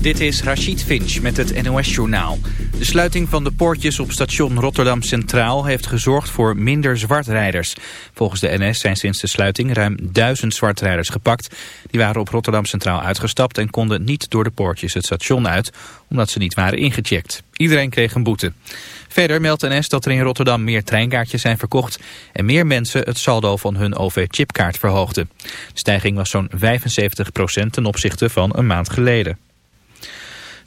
Dit is Rachid Finch met het NOS-journaal. De sluiting van de poortjes op station Rotterdam Centraal heeft gezorgd voor minder zwartrijders. Volgens de NS zijn sinds de sluiting ruim duizend zwartrijders gepakt. Die waren op Rotterdam Centraal uitgestapt en konden niet door de poortjes het station uit, omdat ze niet waren ingecheckt. Iedereen kreeg een boete. Verder meldt NS dat er in Rotterdam meer treinkaartjes zijn verkocht en meer mensen het saldo van hun OV-chipkaart verhoogden. De stijging was zo'n 75% ten opzichte van een maand geleden.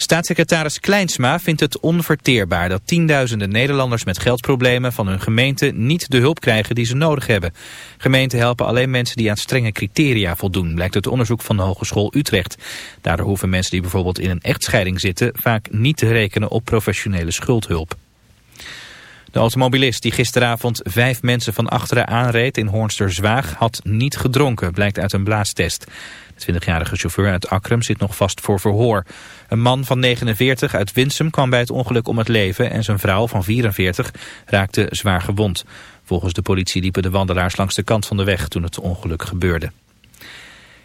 Staatssecretaris Kleinsma vindt het onverteerbaar dat tienduizenden Nederlanders met geldproblemen van hun gemeente niet de hulp krijgen die ze nodig hebben. Gemeenten helpen alleen mensen die aan strenge criteria voldoen, blijkt uit onderzoek van de Hogeschool Utrecht. Daardoor hoeven mensen die bijvoorbeeld in een echtscheiding zitten vaak niet te rekenen op professionele schuldhulp. De automobilist die gisteravond vijf mensen van achteren aanreed in Hoornster-Zwaag had niet gedronken, blijkt uit een blaastest. De 20-jarige chauffeur uit Akrum zit nog vast voor verhoor. Een man van 49 uit Winsum kwam bij het ongeluk om het leven en zijn vrouw van 44 raakte zwaar gewond. Volgens de politie liepen de wandelaars langs de kant van de weg toen het ongeluk gebeurde.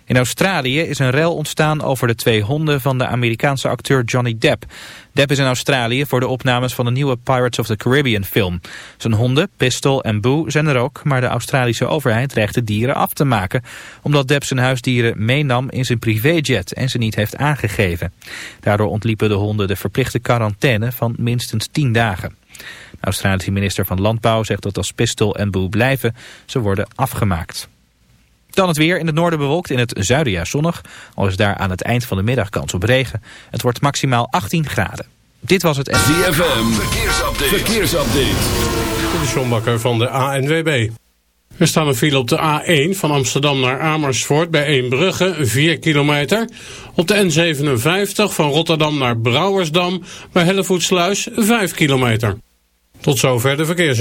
In Australië is een rel ontstaan over de twee honden van de Amerikaanse acteur Johnny Depp. Depp is in Australië voor de opnames van de nieuwe Pirates of the Caribbean film. Zijn honden, Pistol en Boo, zijn er ook, maar de Australische overheid dreigt de dieren af te maken. Omdat Depp zijn huisdieren meenam in zijn privéjet en ze niet heeft aangegeven. Daardoor ontliepen de honden de verplichte quarantaine van minstens 10 dagen. De Australische minister van Landbouw zegt dat als Pistol en Boo blijven, ze worden afgemaakt. Dan het weer in het noorden bewolkt, in het zuiden ja zonnig. Al is daar aan het eind van de middag kans op regen. Het wordt maximaal 18 graden. Dit was het... ZFM, verkeersupdate. verkeersupdate. De Sjombakker van de ANWB. Er staat een file op de A1 van Amsterdam naar Amersfoort bij Eembrugge, 4 kilometer. Op de N57 van Rotterdam naar Brouwersdam bij Hellevoetsluis, 5 kilometer. Tot zover de verkeers.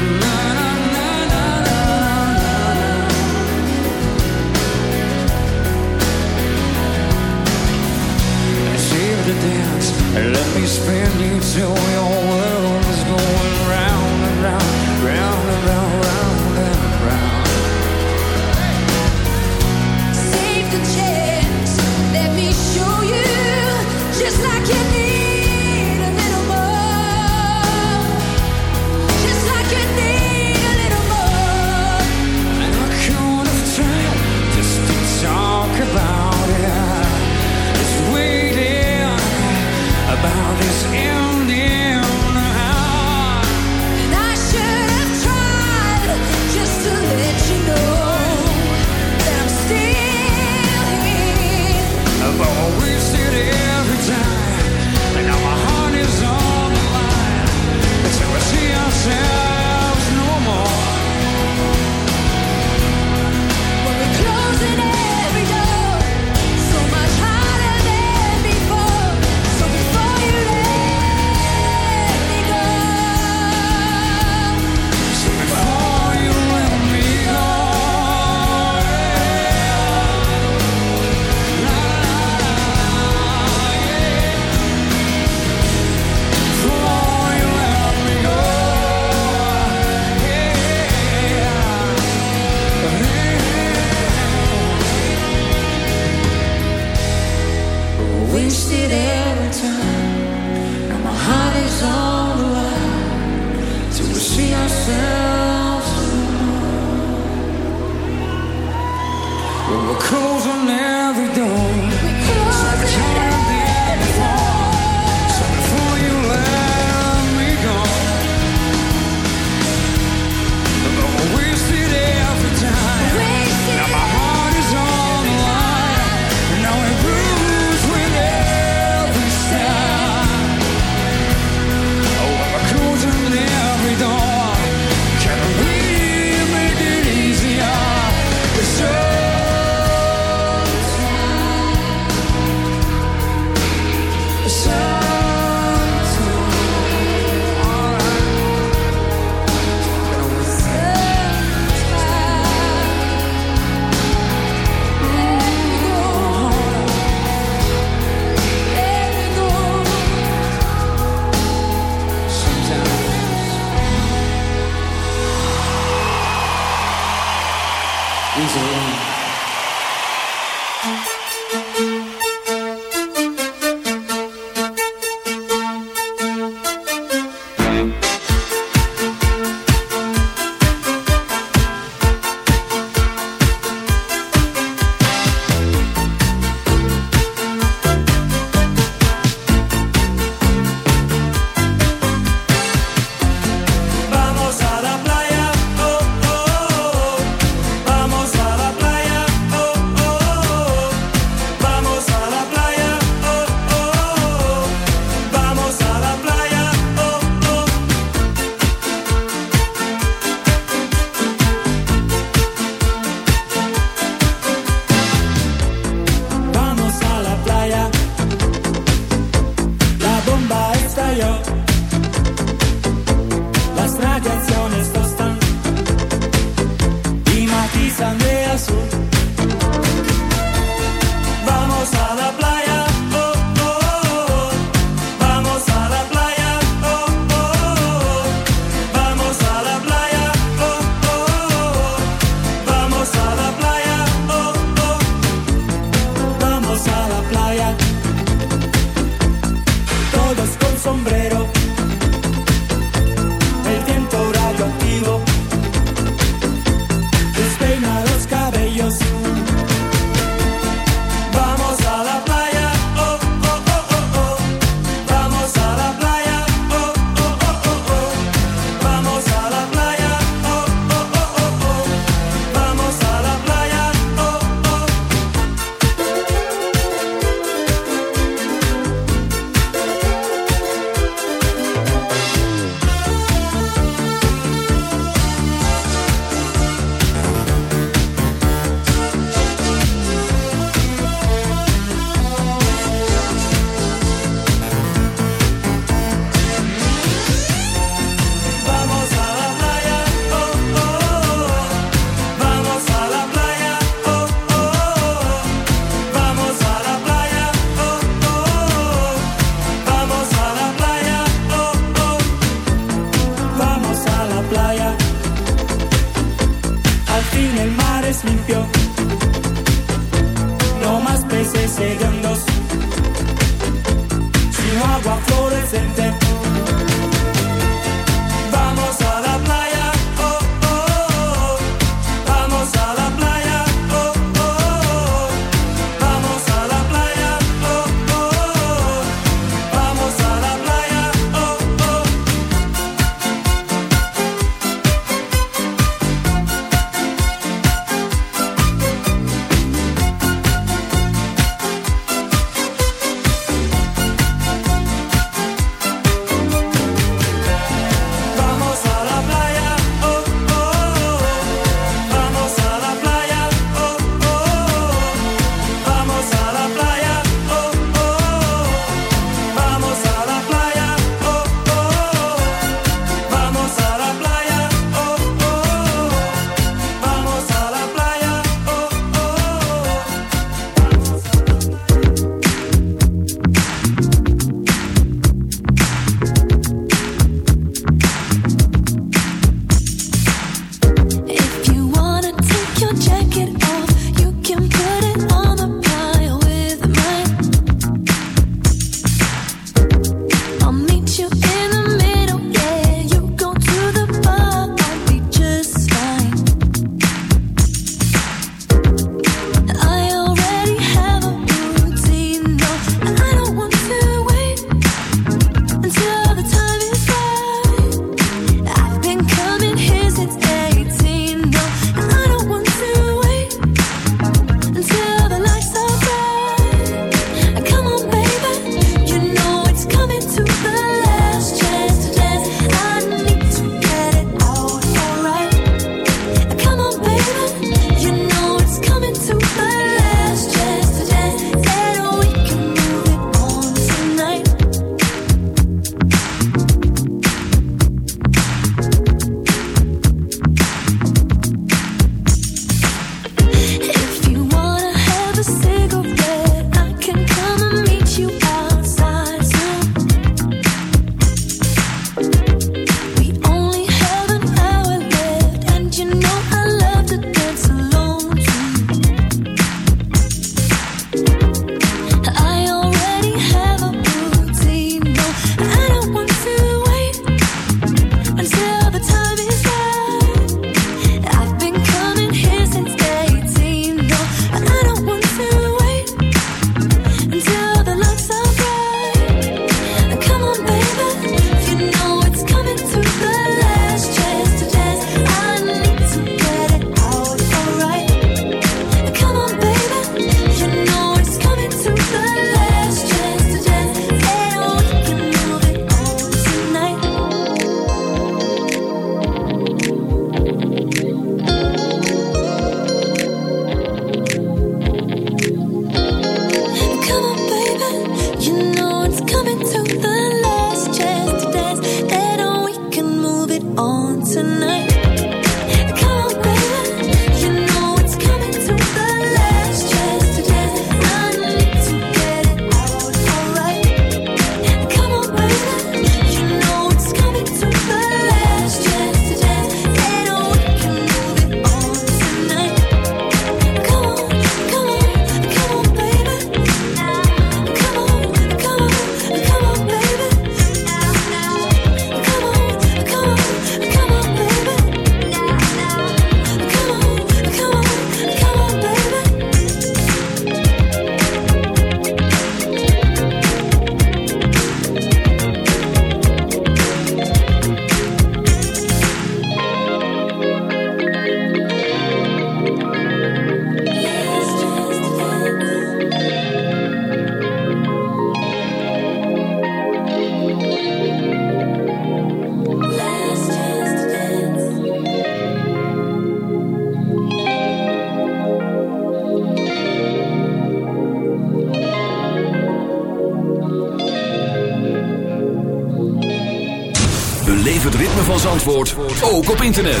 Zandvoort, ook op internet.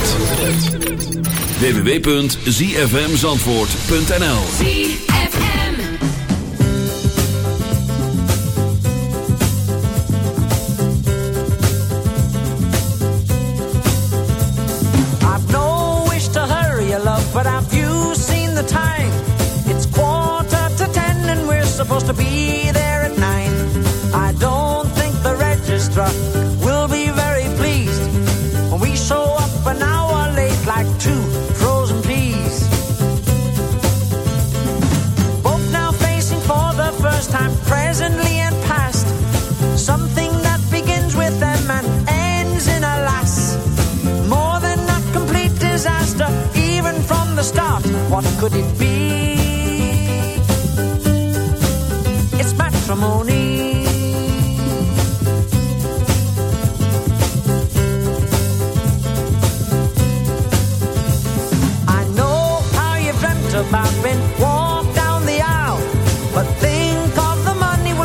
www.zfmzandvoort.nl ZFM. I've no wish to hurry you, love, but have you seen the time? It's quarter to ten and we're supposed to be there at nine. I don't think the registrar What could it be?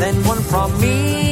then one from me.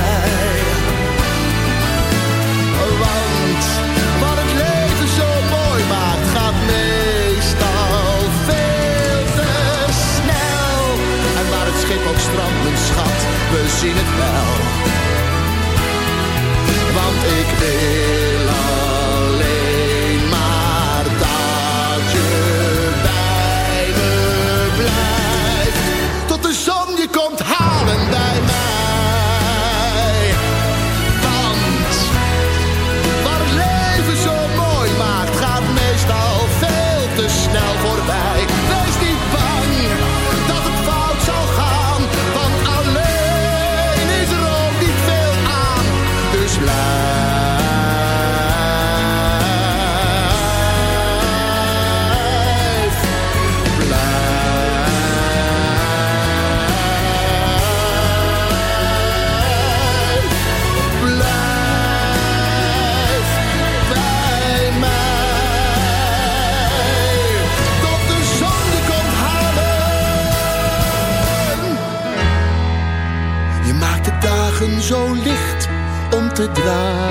We zien het wel. Want ik wil te dragen.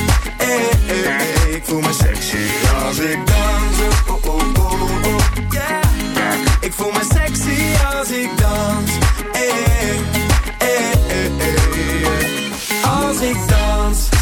Ik voel me sexy als ik dans. Oh, oh, oh, oh. Yeah. Ik voel me sexy als ik dans. Eh, eh, eh, eh. Als ik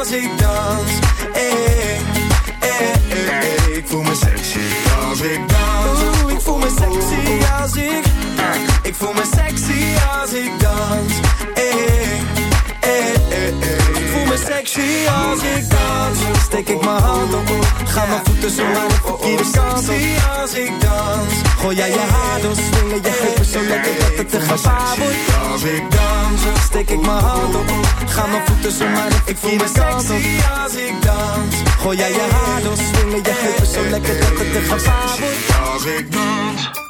Als ik dans. Eh, eh, eh, eh. Ik voel me sexy als ik dans. Oeh, ik voel me sexy als ik. Ik voel me sexy als ik dans. Eh, eh, eh, eh. Ik voel me sexy als ik dans. Steek ik mijn hand op. Ga mijn voeten zo naar de verkeerde kant op. als ik dans. Gooi jij je haar door, swingen je heupen zo lekker dat het te gevaar wordt. Als ik dans, steek ik mijn hand op. Ga mijn voeten zo naar de verkeerde kant op. als ik dans. Gooi jij je haar door, swingen je heupen zo lekker dat het te gevaar wordt. Als ik dans.